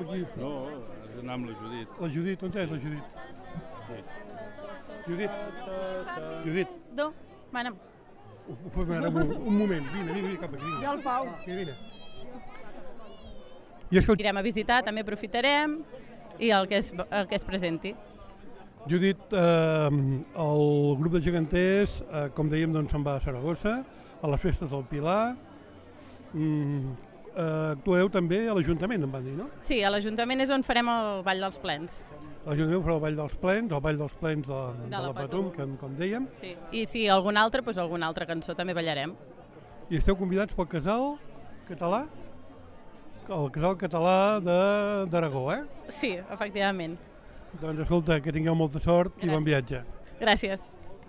Aquí. No, has d'anar amb la Judit. La Judit, on és la Judit? Judit, Judit, Do, bueno, un, un, un moment, vine, vine, vine cap aquí. Vine. I el Pau. Vine, vine. I escolta, irem a visitar, també aprofitarem i el que es, el que es presenti. Judit, eh, el grup de geganters, eh, com dèiem, doncs se'n va a Saragossa, a les festes del Pilar. Mm, actueu també a l'Ajuntament, em van dir, no? Sí, a l'Ajuntament és on farem el Ball dels Plens. A l'Ajuntament farà el Ball dels Plens, el Ball dels Plens de, de, la la Patum, Patum. com, dèiem. Sí. I si algun altre, doncs alguna altra cançó també ballarem. I esteu convidats pel casal català, el casal català de- d'Aragó, eh? Sí, efectivament. Doncs escolta, que tingueu molta sort i bon Gràcies. viatge. Gràcies.